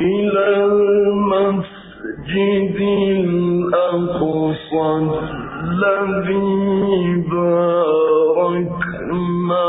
إلى المسجد الأقصى الذي باركنا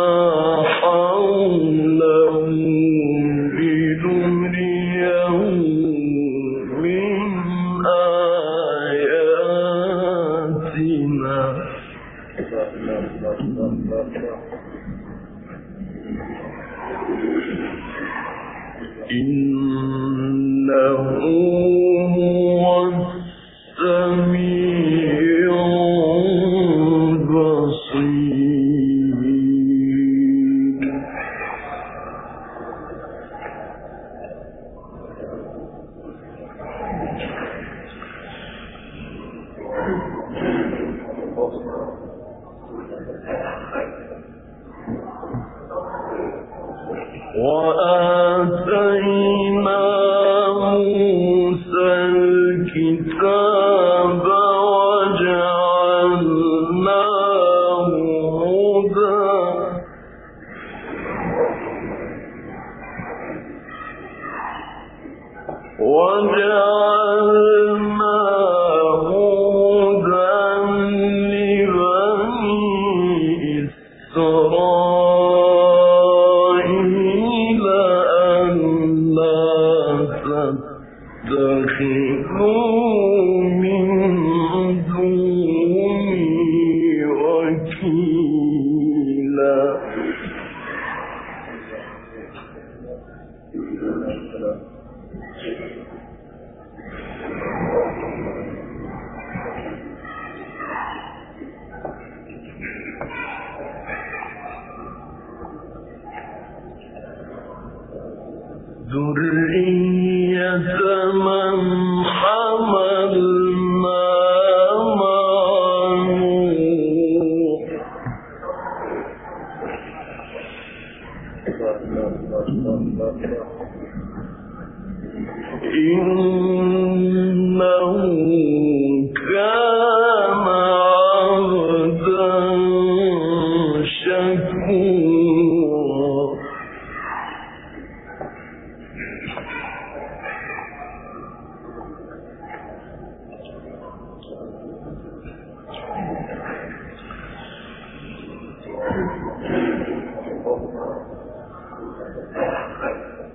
وآتى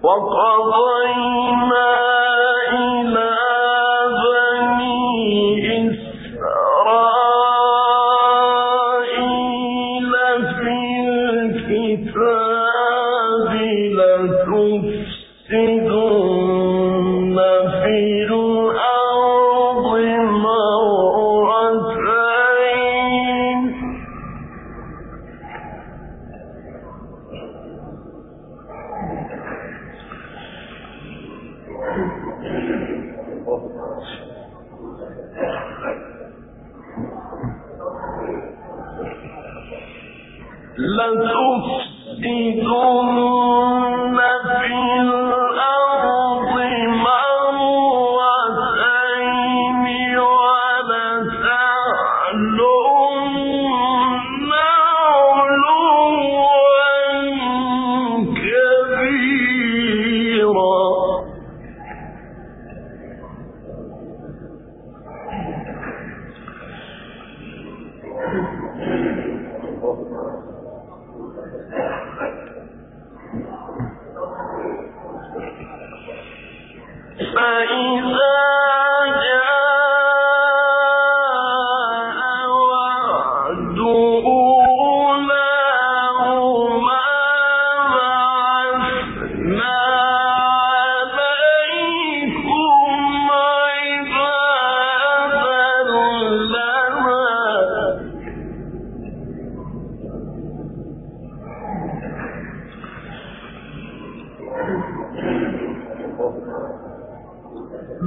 وقضينا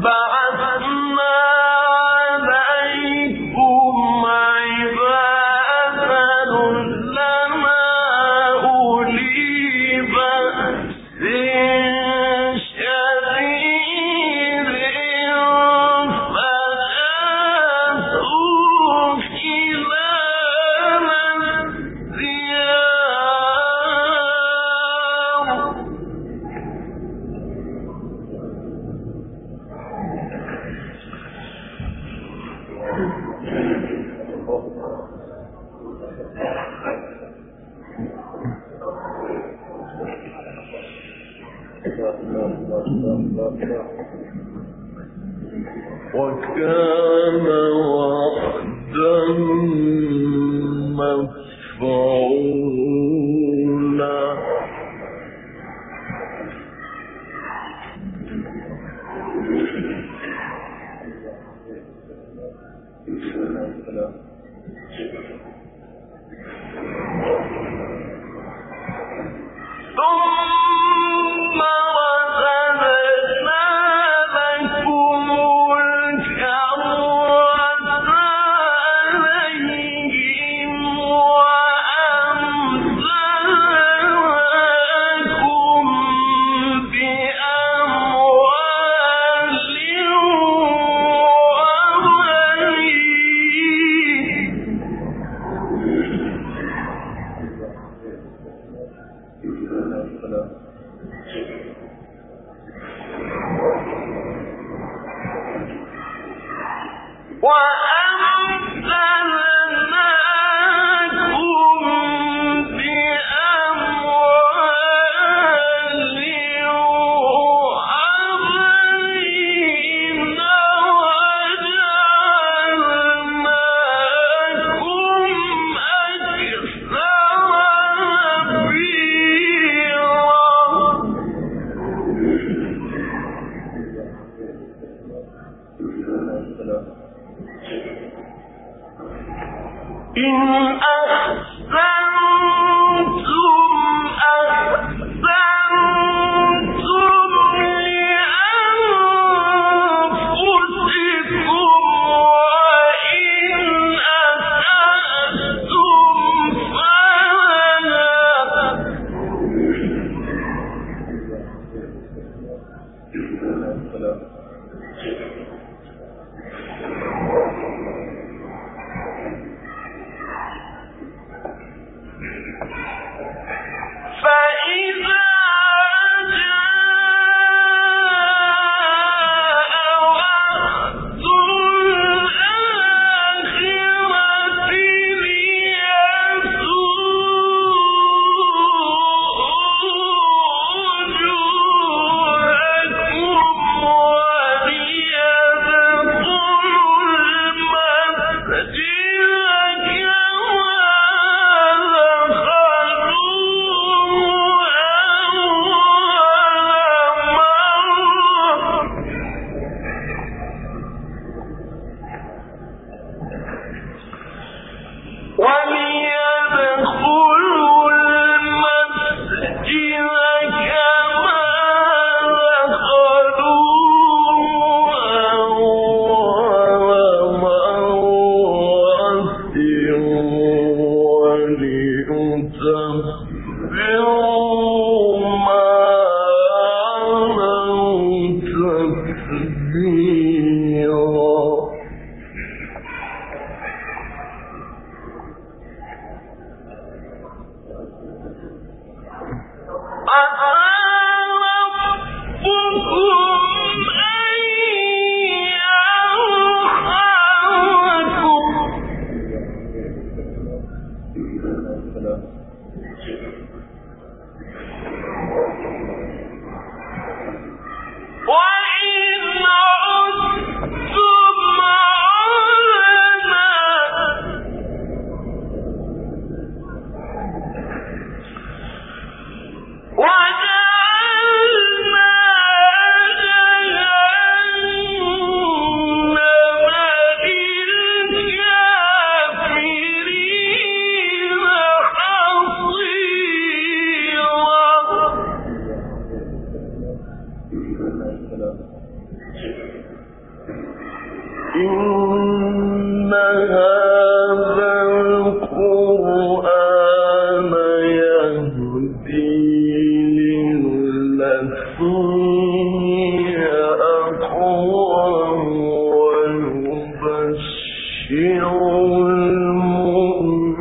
بعثنا لهم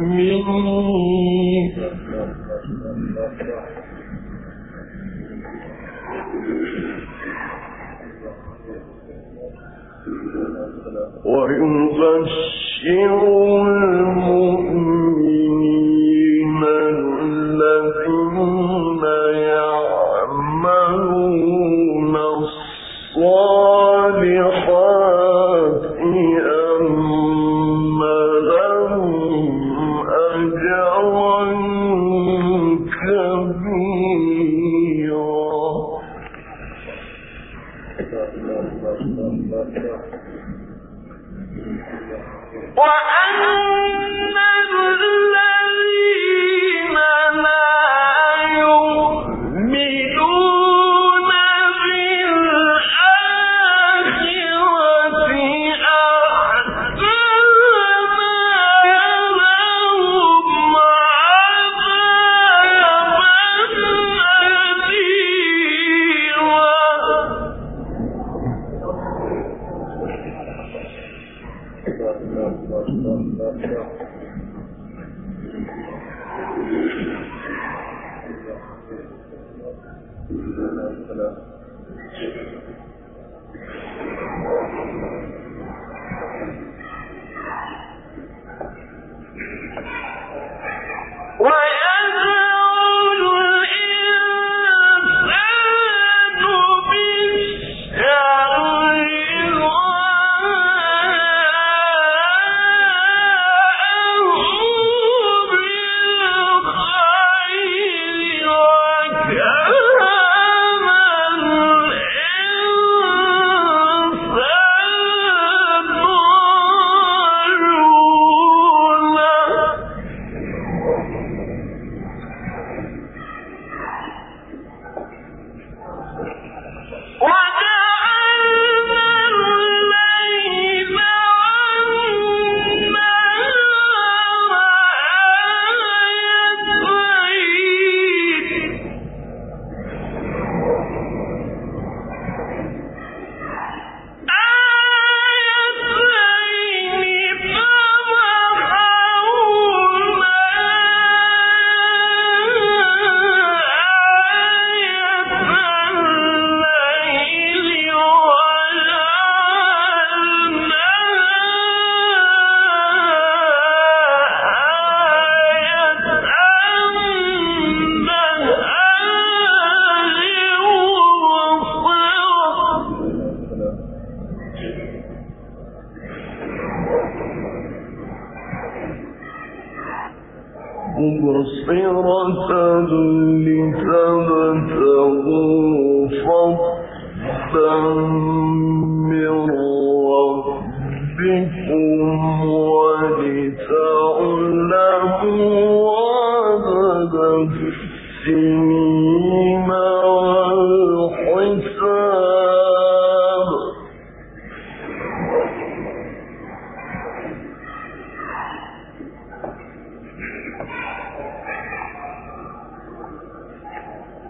المؤمنين. وإن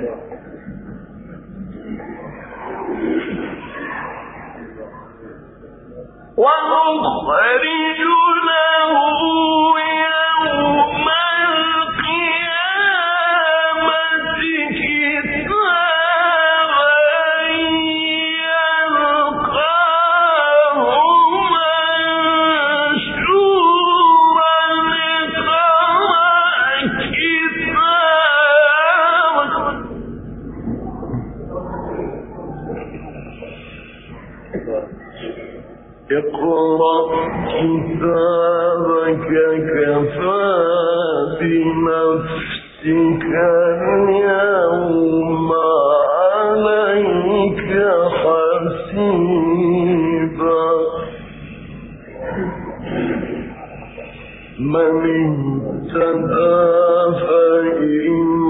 شيء من اهتدى فإن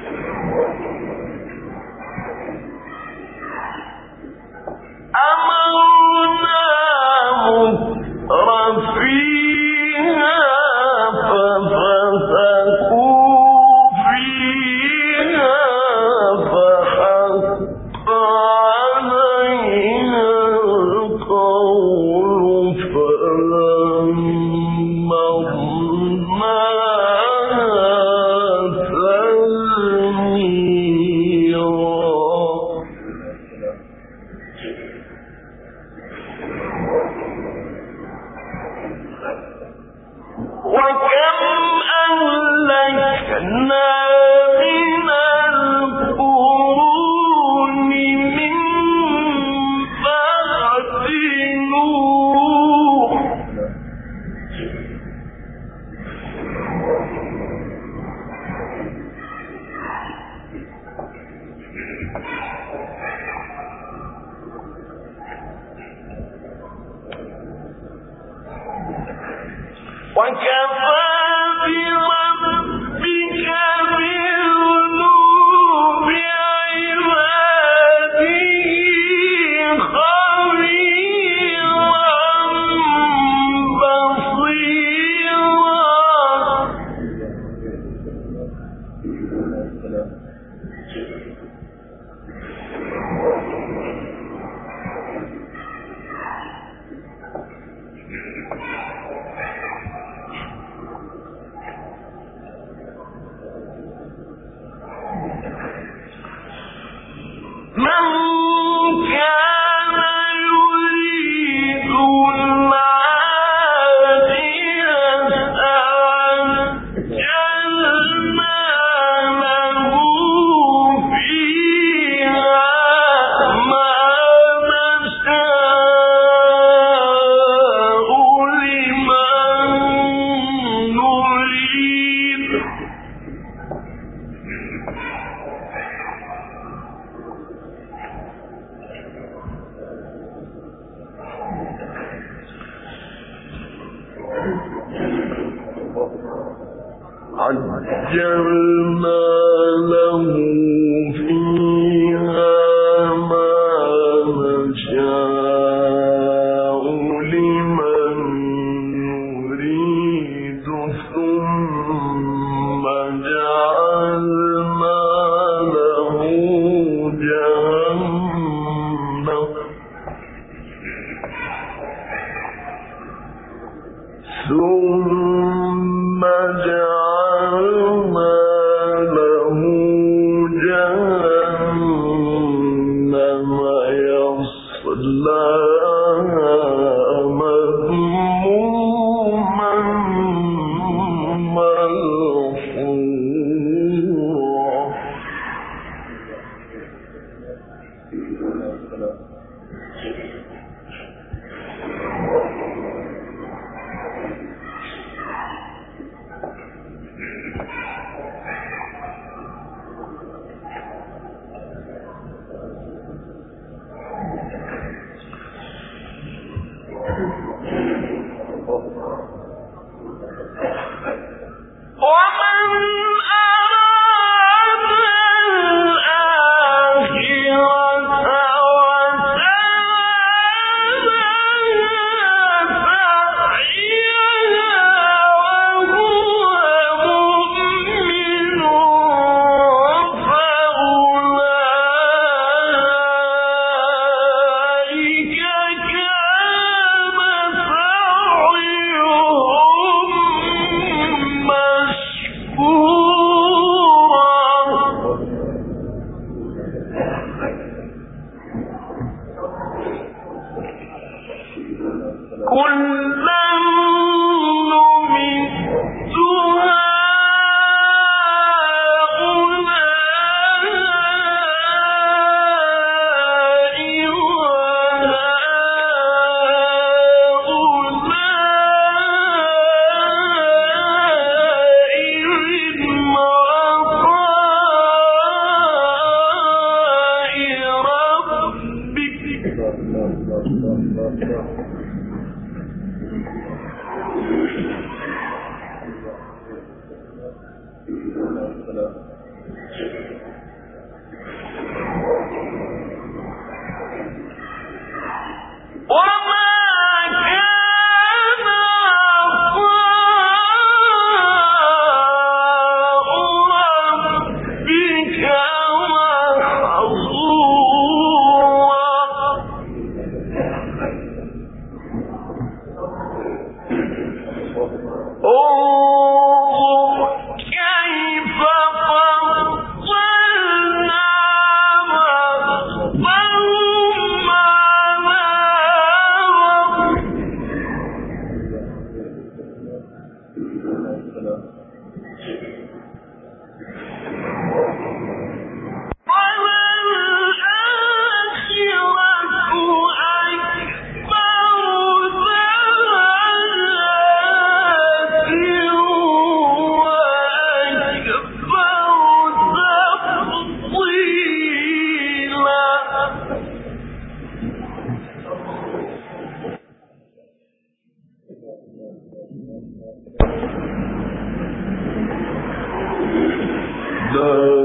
Oh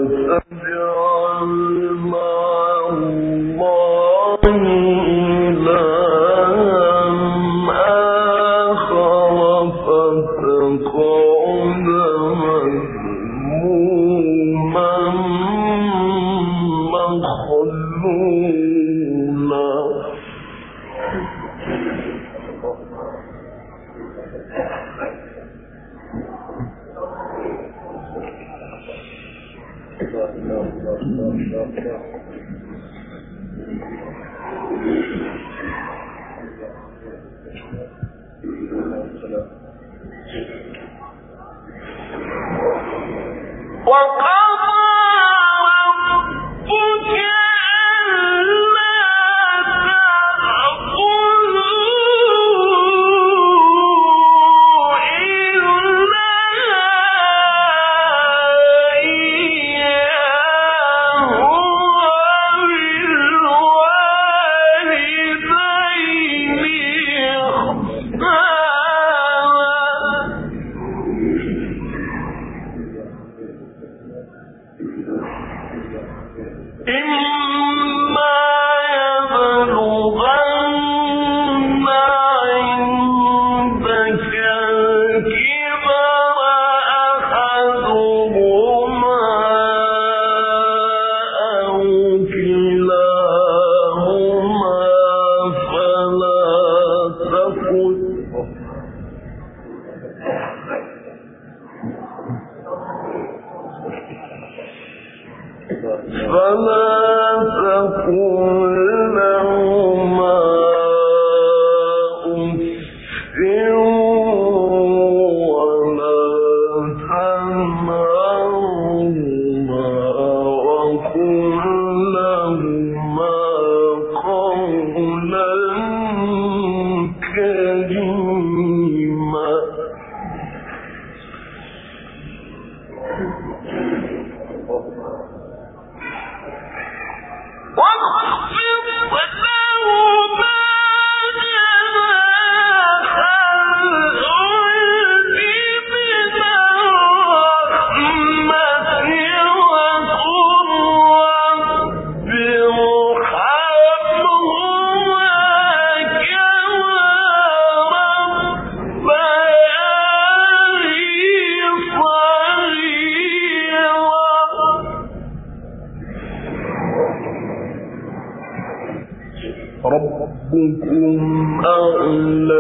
those فصلناه تفصيلا وكل